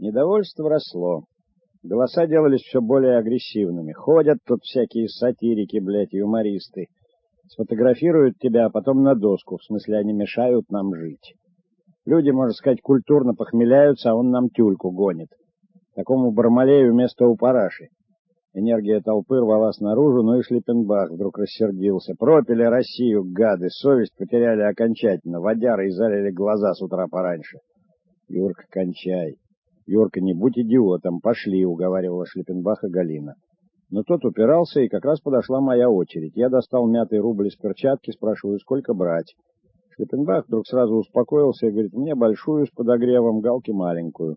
Недовольство росло. Голоса делались все более агрессивными. Ходят тут всякие сатирики, блядь, юмористы. Сфотографируют тебя, а потом на доску. В смысле, они мешают нам жить. Люди, можно сказать, культурно похмеляются, а он нам тюльку гонит. Такому Бармалею вместо у параши. Энергия толпы рвалась наружу, но и Шлиппенбах вдруг рассердился. Пропили Россию, гады, совесть потеряли окончательно, водяры и залили глаза с утра пораньше. Юрка, кончай. Юрка, не будь идиотом, пошли, уговаривала Шлиппенбаха Галина. Но тот упирался, и как раз подошла моя очередь. Я достал мятый рубль из перчатки, спрашиваю, сколько брать. Шлиппенбах вдруг сразу успокоился и говорит, мне большую с подогревом, галки маленькую.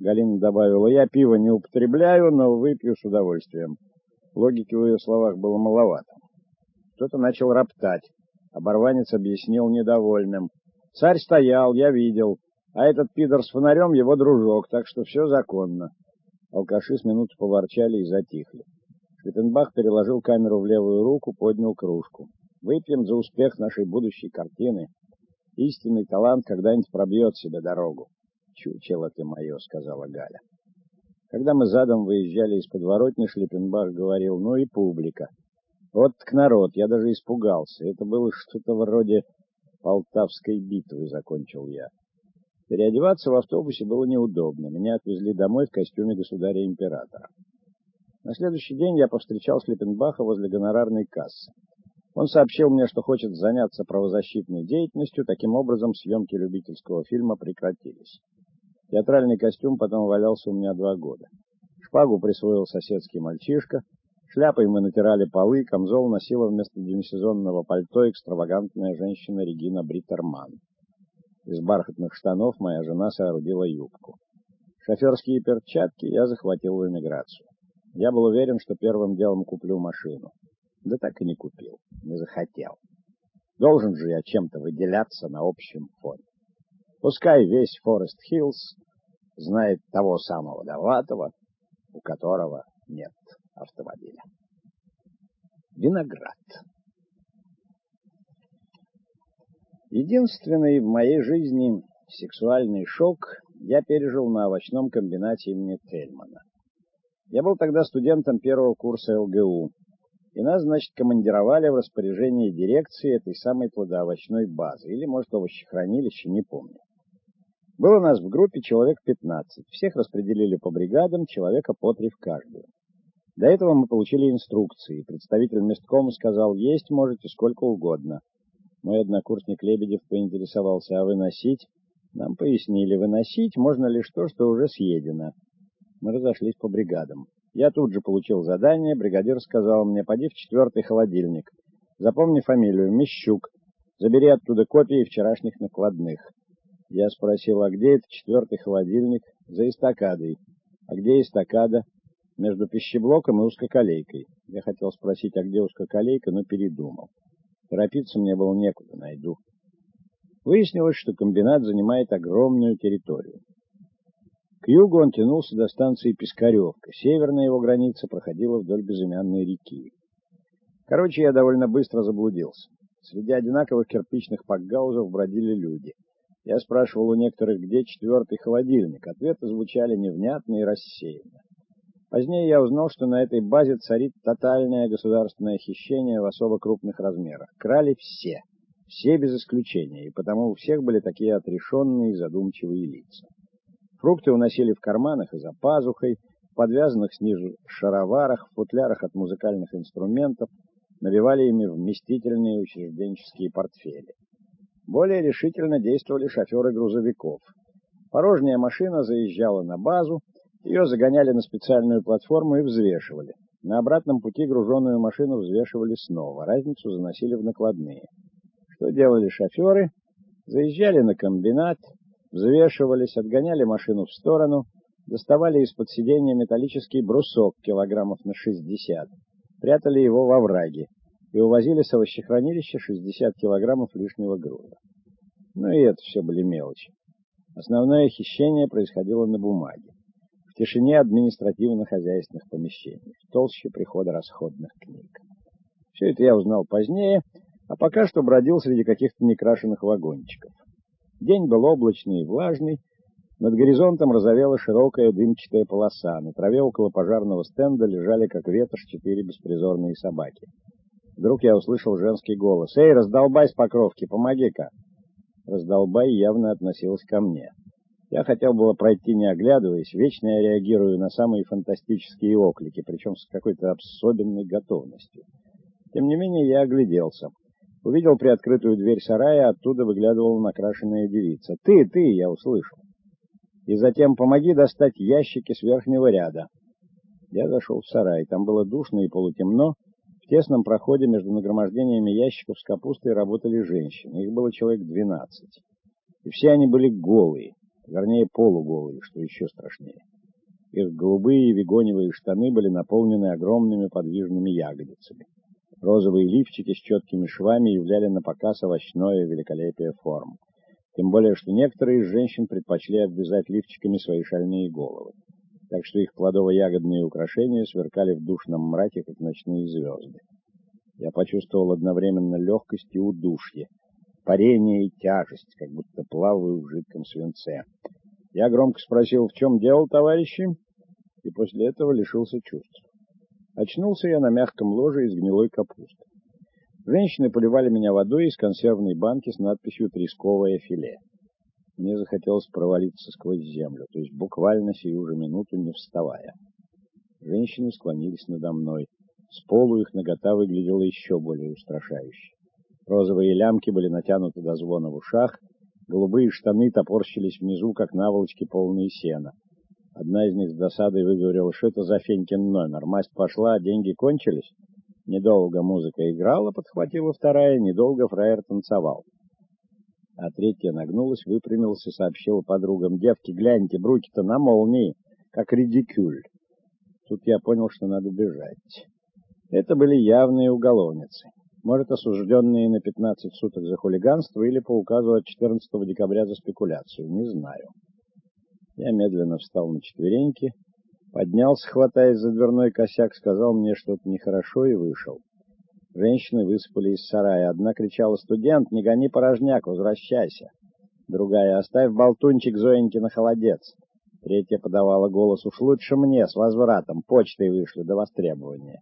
Галина добавила, я пиво не употребляю, но выпью с удовольствием. Логики в ее словах было маловато. Кто-то начал роптать. Оборванец объяснил недовольным. Царь стоял, я видел, а этот пидор с фонарем его дружок, так что все законно. Алкаши с минуту поворчали и затихли. Шлиттенбах переложил камеру в левую руку, поднял кружку. Выпьем за успех нашей будущей картины. Истинный талант когда-нибудь пробьет себе дорогу. «Чучело ты мое», — сказала Галя. Когда мы задом выезжали из подворотни, Шлиппенбах говорил, ну и публика. Вот к народ, я даже испугался. Это было что-то вроде Полтавской битвы, закончил я. Переодеваться в автобусе было неудобно. Меня отвезли домой в костюме государя-императора. На следующий день я повстречал Шлиппенбаха возле гонорарной кассы. Он сообщил мне, что хочет заняться правозащитной деятельностью, таким образом съемки любительского фильма прекратились. Театральный костюм потом валялся у меня два года. Шпагу присвоил соседский мальчишка. Шляпой мы натирали полы, камзол носила вместо демисезонного пальто экстравагантная женщина Регина Бриттерман. Из бархатных штанов моя жена соорудила юбку. Шоферские перчатки я захватил в эмиграцию. Я был уверен, что первым делом куплю машину. Да так и не купил, не захотел. Должен же я чем-то выделяться на общем фоне. Пускай весь Форест Хиллз знает того самого Довлатова, у которого нет автомобиля. Виноград. Единственный в моей жизни сексуальный шок я пережил на овощном комбинате имени Тельмана. Я был тогда студентом первого курса ЛГУ, и нас, значит, командировали в распоряжение дирекции этой самой плодоовощной базы, или, может, овощехранилища, не помню. Было нас в группе человек 15. Всех распределили по бригадам, человека по три в каждую. До этого мы получили инструкции. Представитель месткома сказал, есть можете сколько угодно. Мой однокурсник Лебедев поинтересовался, а выносить? Нам пояснили, выносить можно лишь то, что уже съедено. Мы разошлись по бригадам. Я тут же получил задание, бригадир сказал мне, поди в четвертый холодильник. Запомни фамилию, Мещук. Забери оттуда копии вчерашних накладных. Я спросил, а где это четвертый холодильник? За эстакадой. А где эстакада? Между пищеблоком и узкоколейкой. Я хотел спросить, а где узкоколейка, но передумал. Торопиться мне было некуда, найду. Выяснилось, что комбинат занимает огромную территорию. К югу он тянулся до станции Пискаревка. Северная его граница проходила вдоль безымянной реки. Короче, я довольно быстро заблудился. Среди одинаковых кирпичных пакгаузов бродили люди — я спрашивал у некоторых, где четвертый холодильник. Ответы звучали невнятно и рассеянно. Позднее я узнал, что на этой базе царит тотальное государственное хищение в особо крупных размерах. Крали все, все без исключения, и потому у всех были такие отрешенные и задумчивые лица. Фрукты уносили в карманах и за пазухой, в подвязанных снизу шароварах, в футлярах от музыкальных инструментов, набивали ими вместительные учрежденческие портфели. Более решительно действовали шоферы грузовиков. Порожняя машина заезжала на базу, ее загоняли на специальную платформу и взвешивали. На обратном пути груженную машину взвешивали снова, разницу заносили в накладные. Что делали шоферы? Заезжали на комбинат, взвешивались, отгоняли машину в сторону, доставали из-под сиденья металлический брусок килограммов на 60, прятали его во враге и увозили с овощехранилища 60 килограммов лишнего груза. Ну и это все были мелочи. Основное хищение происходило на бумаге, тишине административно-хозяйственных помещений, в толще прихода расходных книг. Все это я узнал позднее, а пока что бродил среди каких-то некрашенных вагончиков. День был облачный и влажный, Над горизонтом разовела широкая дымчатая полоса. На траве около пожарного стенда лежали, как ветошь, четыре беспризорные собаки. Вдруг я услышал женский голос. «Эй, раздолбай с покровки, помоги-ка!» Раздолбай явно относилась ко мне. Я хотел было пройти, не оглядываясь. Вечно я реагирую на самые фантастические оклики, причем с какой-то особенной готовностью. Тем не менее, я огляделся. Увидел приоткрытую дверь сарая, оттуда выглядывала накрашенная девица. «Ты, ты!» — я услышал и затем помоги достать ящики с верхнего ряда. Я зашел в сарай. Там было душно и полутемно. В тесном проходе между нагромождениями ящиков с капустой работали женщины. Их было человек двенадцать. И все они были голые, вернее полуголые, что еще страшнее. Их голубые вегоневые штаны были наполнены огромными подвижными ягодицами. Розовые лифчики с четкими швами являли на показ овощное великолепие форм. Тем более, что некоторые из женщин предпочли обвязать лифчиками свои шальные головы. Так что их плодово-ягодные украшения сверкали в душном мраке, как ночные звезды. Я почувствовал одновременно легкость и удушье, парение и тяжесть, как будто плаваю в жидком свинце. Я громко спросил, в чем дело, товарищи, и после этого лишился чувств. Очнулся я на мягком ложе из гнилой капусты. Женщины поливали меня водой из консервной банки с надписью «Тресковое филе». Мне захотелось провалиться сквозь землю, то есть буквально сию же минуту не вставая. Женщины склонились надо мной. С полу их нагота выглядела еще более устрашающе. Розовые лямки были натянуты до звона в ушах, голубые штаны топорщились внизу, как наволочки, полные сена. Одна из них с досадой выговорила, что это за Фенькин номер. Масть пошла, а деньги кончились. Недолго музыка играла, подхватила вторая, недолго фраер танцевал. А третья нагнулась, выпрямилась и сообщила подругам. «Девки, гляньте, бруки-то на молнии, как редикюль». Тут я понял, что надо бежать. Это были явные уголовницы. Может, осужденные на 15 суток за хулиганство или по указу от 14 декабря за спекуляцию, не знаю. Я медленно встал на четвереньки, Поднялся, хватаясь за дверной косяк, сказал мне что-то нехорошо и вышел. Женщины высыпали из сарая. Одна кричала, «Студент, не гони порожняк, возвращайся!» Другая, «Оставь болтунчик Зоеньки на холодец!» Третья подавала голос, «Уж лучше мне, с возвратом, почтой вышли до востребования!»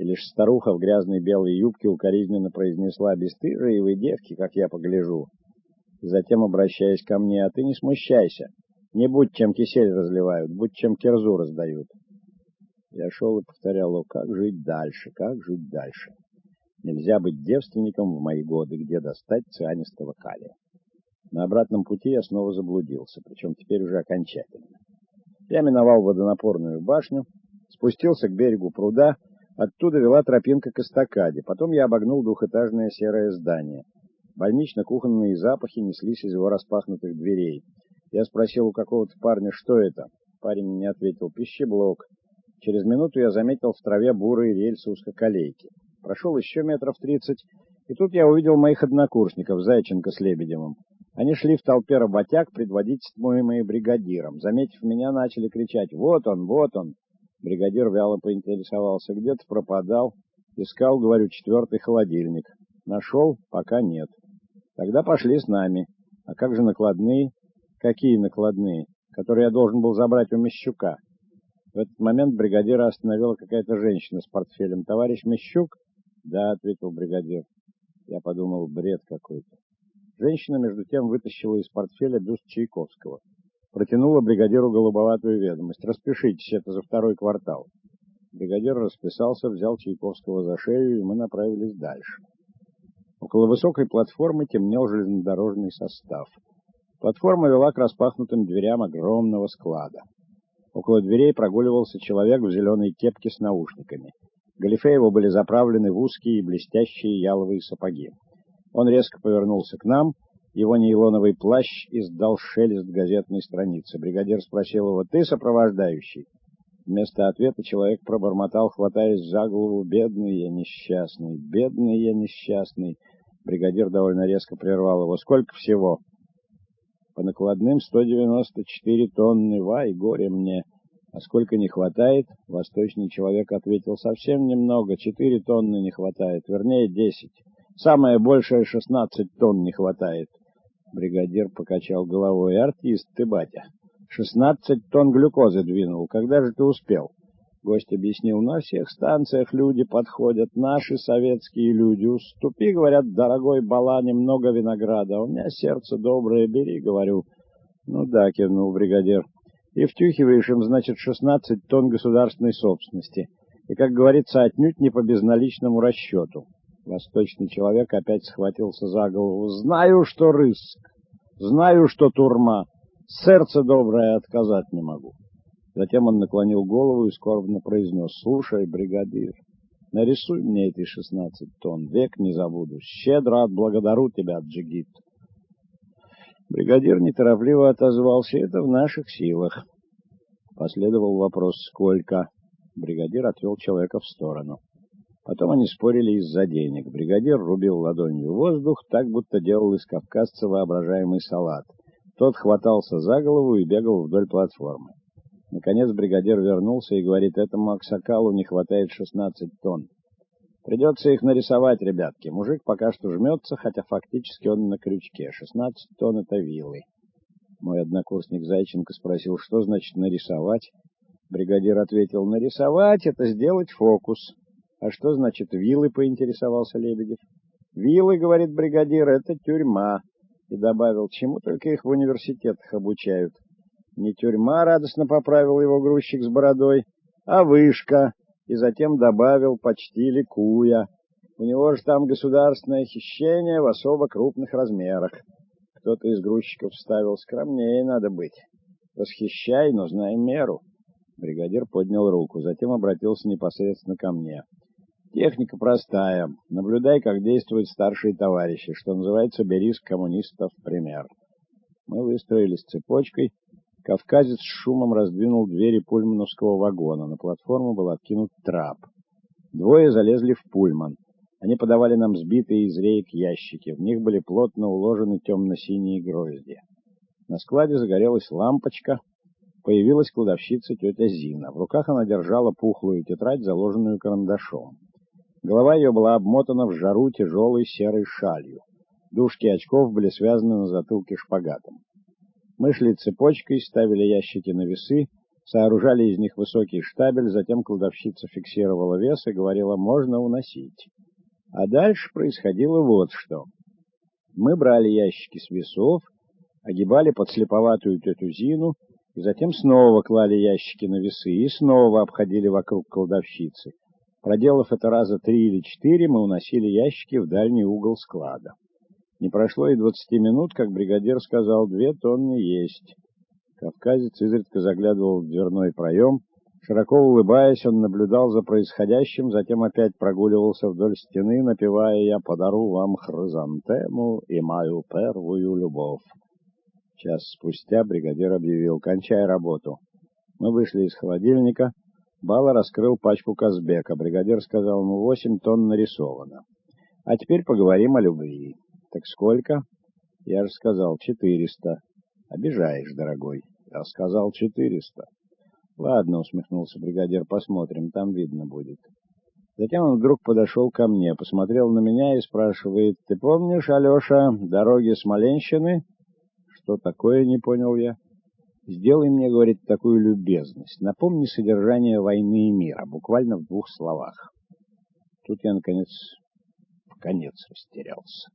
И лишь старуха в грязной белой юбке укоризненно произнесла, «Бестыжие вы девки, как я погляжу!» Затем, обращаясь ко мне, «А ты не смущайся!» Не будь чем кисель разливают, будь чем кирзу раздают. Я шел и повторял, о, как жить дальше, как жить дальше. Нельзя быть девственником в мои годы, где достать цианистого калия. На обратном пути я снова заблудился, причем теперь уже окончательно. Я миновал водонапорную башню, спустился к берегу пруда, оттуда вела тропинка к эстакаде, потом я обогнул двухэтажное серое здание. Больнично-кухонные запахи неслись из его распахнутых дверей. Я спросил у какого-то парня, что это. Парень мне ответил, пищеблок. Через минуту я заметил в траве бурые рельсы узкоколейки. Прошел еще метров тридцать, и тут я увидел моих однокурсников, Зайченко с Лебедевым. Они шли в толпе работяг, предводительствуемые бригадиром. Заметив меня, начали кричать «Вот он, вот он!» Бригадир вяло поинтересовался, где ты пропадал. Искал, говорю, четвертый холодильник. Нашел? Пока нет. Тогда пошли с нами. А как же накладные? Какие накладные? Которые я должен был забрать у Мещука. В этот момент бригадира остановила какая-то женщина с портфелем. «Товарищ Мещук?» «Да», — ответил бригадир. Я подумал, бред какой-то. Женщина, между тем, вытащила из портфеля бюст Чайковского. Протянула бригадиру голубоватую ведомость. «Распишитесь, это за второй квартал». Бригадир расписался, взял Чайковского за шею, и мы направились дальше. Около высокой платформы темнел железнодорожный состав. Платформа вела к распахнутым дверям огромного склада. Около дверей прогуливался человек в зеленой кепке с наушниками. Галифе его были заправлены в узкие и блестящие яловые сапоги. Он резко повернулся к нам, его нейлоновый плащ издал шелест газетной страницы. Бригадир спросил его, «Ты сопровождающий?» Вместо ответа человек пробормотал, хватаясь за голову, «Бедный я несчастный, бедный я несчастный». Бригадир довольно резко прервал его, «Сколько всего?» По накладным 194 тонны, вай, горе мне. А сколько не хватает? Восточный человек ответил, совсем немного, 4 тонны не хватает, вернее 10. Самое большее 16 тонн не хватает. Бригадир покачал головой. Артист ты, батя. Шестнадцать тонн глюкозы двинул. Когда же ты успел? Гость объяснил, на всех станциях люди подходят, наши советские люди. Уступи, говорят, дорогой бала, немного винограда. У меня сердце доброе, бери, говорю. Ну да, кивнул бригадир. И втюхиваешь им, значит, шестнадцать тонн государственной собственности. И, как говорится, отнюдь не по безналичному расчету. Восточный человек опять схватился за голову. Знаю, что рыск, знаю, что турма. Сердце доброе отказать не могу. Затем он наклонил голову и скорбно произнес, «Слушай, бригадир, нарисуй мне эти шестнадцать тонн, век не забуду. Щедро отблагодару тебя, Джигит». Бригадир неторопливо отозвался, «Это в наших силах». Последовал вопрос, «Сколько?» Бригадир отвел человека в сторону. Потом они спорили из-за денег. Бригадир рубил ладонью воздух, так будто делал из кавказца воображаемый салат. Тот хватался за голову и бегал вдоль платформы. Наконец бригадир вернулся и говорит, этому аксакалу не хватает 16 тонн. Придется их нарисовать, ребятки. Мужик пока что жмется, хотя фактически он на крючке. 16 тонн — это вилы. Мой однокурсник Зайченко спросил, что значит нарисовать. Бригадир ответил, нарисовать — это сделать фокус. А что значит вилы, поинтересовался Лебедев. Вилы, говорит бригадир, это тюрьма. И добавил, чему только их в университетах обучают. Не тюрьма, радостно поправил его грузчик с бородой, а вышка, и затем добавил, почти ликуя. У него же там государственное хищение в особо крупных размерах. Кто-то из грузчиков вставил, скромнее надо быть. Восхищай, но знай меру. Бригадир поднял руку, затем обратился непосредственно ко мне. Техника простая. Наблюдай, как действуют старшие товарищи. Что называется, бери с коммунистов пример. Мы выстроились цепочкой, Кавказец с шумом раздвинул двери пульмановского вагона. На платформу был откинут трап. Двое залезли в пульман. Они подавали нам сбитые из рейк ящики. В них были плотно уложены темно-синие грозди. На складе загорелась лампочка. Появилась кладовщица тетя Зина. В руках она держала пухлую тетрадь, заложенную карандашом. Голова ее была обмотана в жару тяжелой серой шалью. Дужки очков были связаны на затылке шпагатом. Мы шли цепочкой, ставили ящики на весы, сооружали из них высокий штабель, затем кладовщица фиксировала вес и говорила «можно уносить». А дальше происходило вот что. Мы брали ящики с весов, огибали подслеповатую тетю Зину, и затем снова клали ящики на весы и снова обходили вокруг кладовщицы. Проделав это раза три или четыре, мы уносили ящики в дальний угол склада. Не прошло и двадцати минут, как бригадир сказал, две тонны есть. Кавказец изредка заглядывал в дверной проем. Широко улыбаясь, он наблюдал за происходящим, затем опять прогуливался вдоль стены, напевая «Я подару вам хризантему и мою первую любовь». Час спустя бригадир объявил «Кончай работу». Мы вышли из холодильника. Бала раскрыл пачку Казбека. Бригадир сказал «Ну, восемь тонн нарисовано». А теперь поговорим о любви. Так сколько? Я же сказал четыреста. Обижаешь, дорогой. Я сказал четыреста. Ладно, усмехнулся бригадир, посмотрим, там видно будет. Затем он вдруг подошел ко мне, посмотрел на меня и спрашивает, «Ты помнишь, Алеша, дороги Смоленщины?» «Что такое?» — не понял я. «Сделай мне, — говорит, — такую любезность. Напомни содержание войны и мира, буквально в двух словах». Тут я, наконец, в конец растерялся.